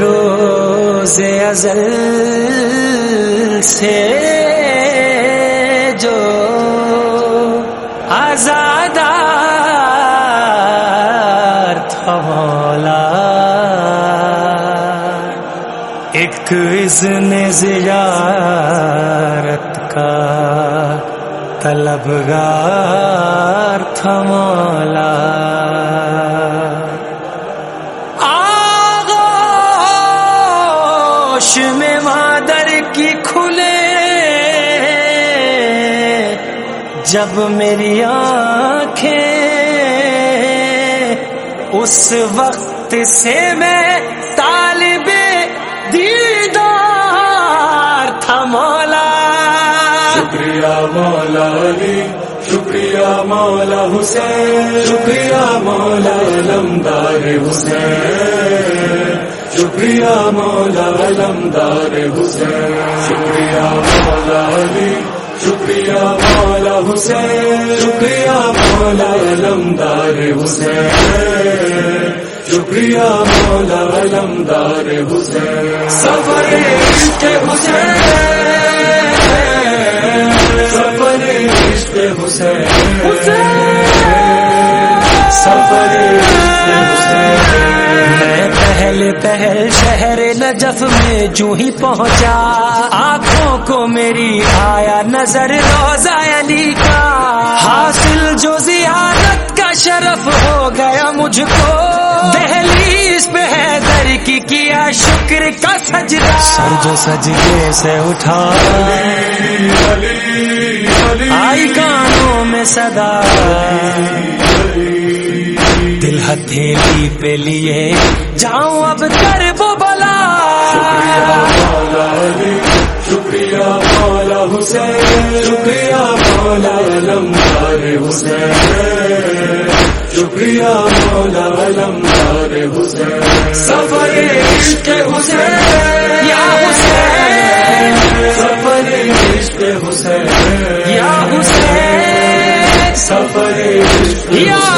روز ازل سے جو آزاد تھا مولا۔ ایک اذن زیارت کا طلبگار تھا مولا۔ آغوش میں مادر کی کھلے۔ جب میری آنکھیں اس وقت سے میں طالب دیدار تھا مولا۔ شکریہ مولا علی، شکریہ مولا حسین۔ شکریہ مولا علمدار حسین۔ شکریہ مولا علمدار حسین. شکریہ مولا علی. شکریہ مولا حسین. شکریہ مولا علمدار حسین. شکریہ مولا علمدار حسین. سفر عشق حسین. سفر عشق حسین. سفر میں پہل پہل شہر نجف میں جو ہی پہنچا آنکھوں کو میری آیا نظر روزہ علی کا۔ حاصل جو زیارت کا شرف ہو گیا مجھ کو۔ دہلیز پہ حیدر کی کیا شکر کا سجدہ۔ سر جو سجدے سے اٹھا۔ آئی کانوں میں صدا۔ ہتھیلی پہ لیے جاؤں اب کر وہ بلا۔ شکریہ مولا حسین شکریہ مولا علمدار حسین۔ شکریہ مولا علمدار حسین۔ سفر عشق حسین یا حسین۔ سفر عشق حسین۔ یا حسین۔ سفر عشق یا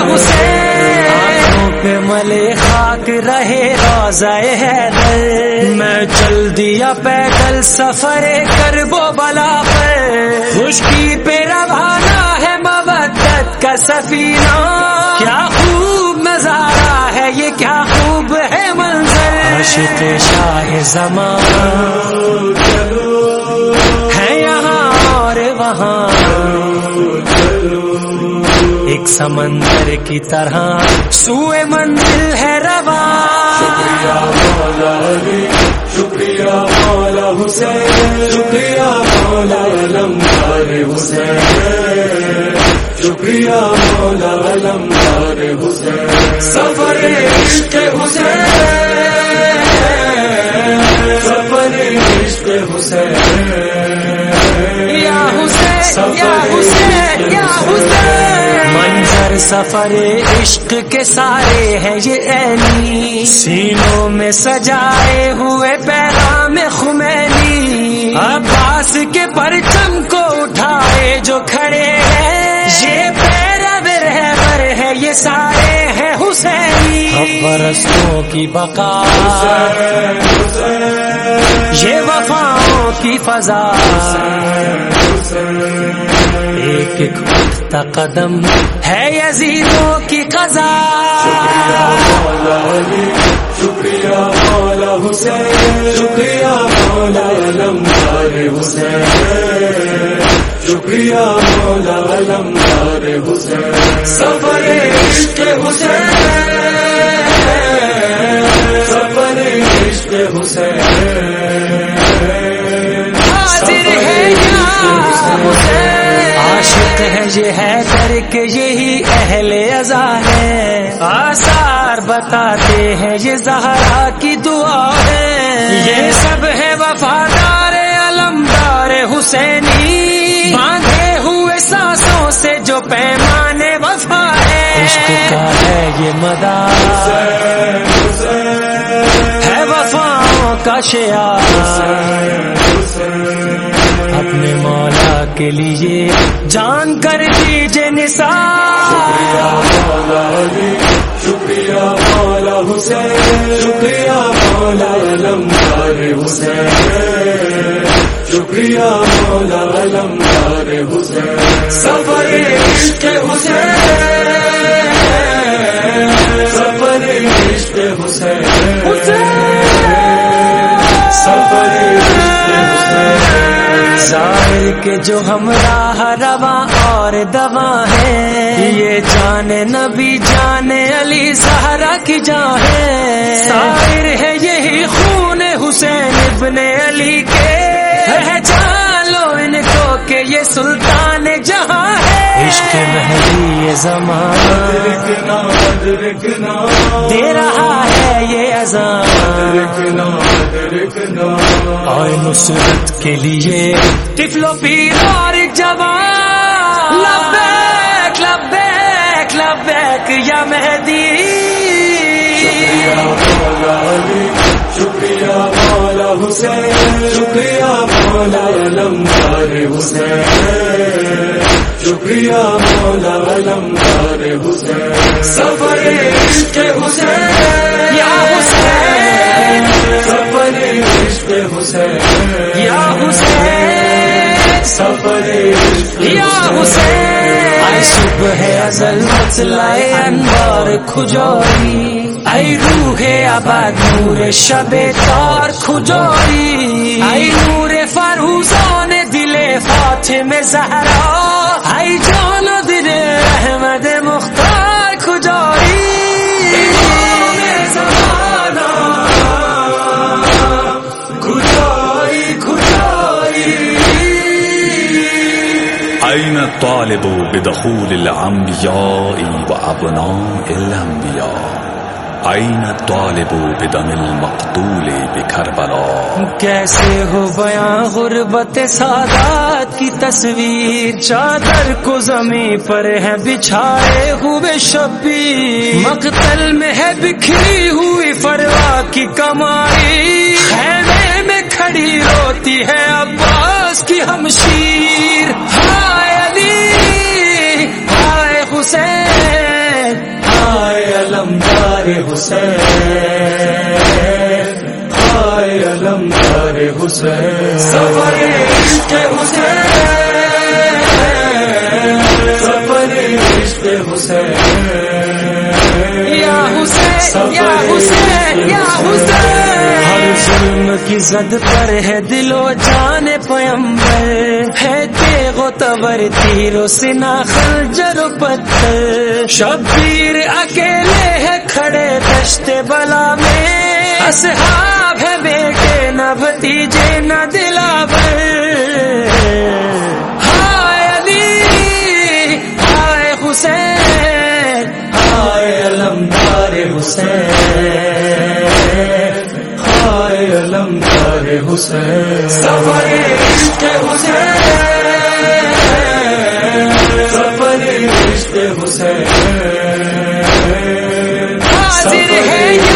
آنکھوں ملے خاک رہے، روزہ حیدر۔ میں چل دیا پیدل، سفر کر وہ بلا پر۔ خشکی پہ روانہ ہے مبت کا سفینہ۔ کیا خوب نظارہ ہے یہ، کیا خوب ہے منظر۔ عاشق شاہ زمان ہے یہاں اور وہاں۔ ایک سمندر کی طرح سوئے منزل ہے رواں مولا علی، شکریہ مولا حسین، شکریہ مولا علمدار حسین۔ شکریہ مولا علمدار حسین۔ سفر عشق حسین۔ سفر عشق حسین۔ سفر عشق کے سارے ہیں یہ اینی سینوں میں سجائے ہوئے پیغام خمینی۔ عباس کے پرچم کو اٹھائے جو کھڑے ہیں۔ یہ پیرو رہبر ہے، یہ سارے برسوں کی بقا یہ وفاؤں کی فضا۔ ایک ایک اٹھتا قدم ہے یزیدوں کی قضا۔ شکریہ مولا حسین شکریہ مولا علمدار حسین۔ شکریہ مولا علمدار حسین۔ سفر عشق حسین۔ حسین۔ حاضر ہے عاشق ہے یہ ہے در کے یہی اہل ازا ہے۔ آثار بتاتے ہیں یہ زہرا کی دعا ہے۔ یہ سب ہے وفادار علمدار حسینی۔ باندھے ہوئے سانسوں سے جو پیمانے وفا ہے۔ عشق کا ہے یہ مدار۔ ہوشیار اپنے مولا کے لیے جان کر دیجیے نثار۔ شکریہ مولا حسین شکریہ مولا علمدار حسین۔ شکریہ مولا علمدار حسین۔ سفر جو ہم راہ رواں اور دوا ہے یہ جان نبی، جان علی سہارا کی جان ہے ظاہر ہے یہی خون حسین ابن علی عشق مہدی یہ زمانہ دے رہا ہے یہ اذان۔ رکنا نصرت کے لیے۔ ٹفلو پیر اور جوان۔ لبیک لبیک لبیک یا مہدی مولا علی شکریہ مولا حسین شکریہ مولا حسین۔ شکریہ مولا حسین۔ سفر عشق حسین۔ یا حسین۔ سفر عشق حسین۔ یا حسین۔ سفر عشق یا حسین۔ صبح ازل مطلع انوار کھجوری۔ ای روح آباد نور شب تار کھجوری۔ ای نور فروزان دل فاطمه زهرا ای جان و دل أين الطالب بدخول الأنبياء وأبناء الأنبياء. أين الطالب بدم المقتول بكربلاء؟ کیسے ہو بیاں غربت سادات کی تصویر؟ چادر کو زمین پر ہے بچھائے ہوئے شبیر۔ مقتل میں ہے بکھری ہوئی فروا کی کمائی حسین سفر عشق حسین سفر عشق حسین یا حسین یا حسین یا حسین ہر ظلم کی زد پر ہے دل و جان پیمبر ہے تیغ و تبر تیر و سنا خنجر و پتھر شبیر اکیلے ہے کھڑے دشت بلا میں اصحاب ہے بیٹے، نہ بھتیجے، نہ دلاور۔ ہائے علی، ہائے حسین، ہائے علمدار حسین، ہائے علمدار حسین۔ سفر عشق حسین، سفر عشق حسین۔ حاضر ہے یا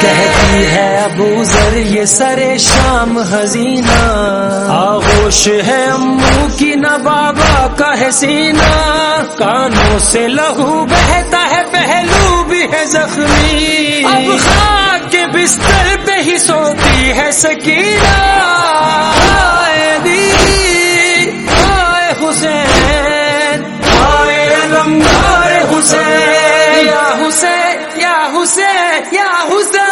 کہتی ہے ابو ذر یہ سر شام حزینہ۔ آغوش ہے امو کی نہ بابا کا ہے سینہ کانوں سے لہو بہتا ہے پہلو بھی ہے زخمی۔ اب خاک کے بستر پہ ہی سوتی ہے سکینہ۔ ہائے علی، حسین۔ ہائے علمدار حسین۔ یا حسین حسین یا حسین۔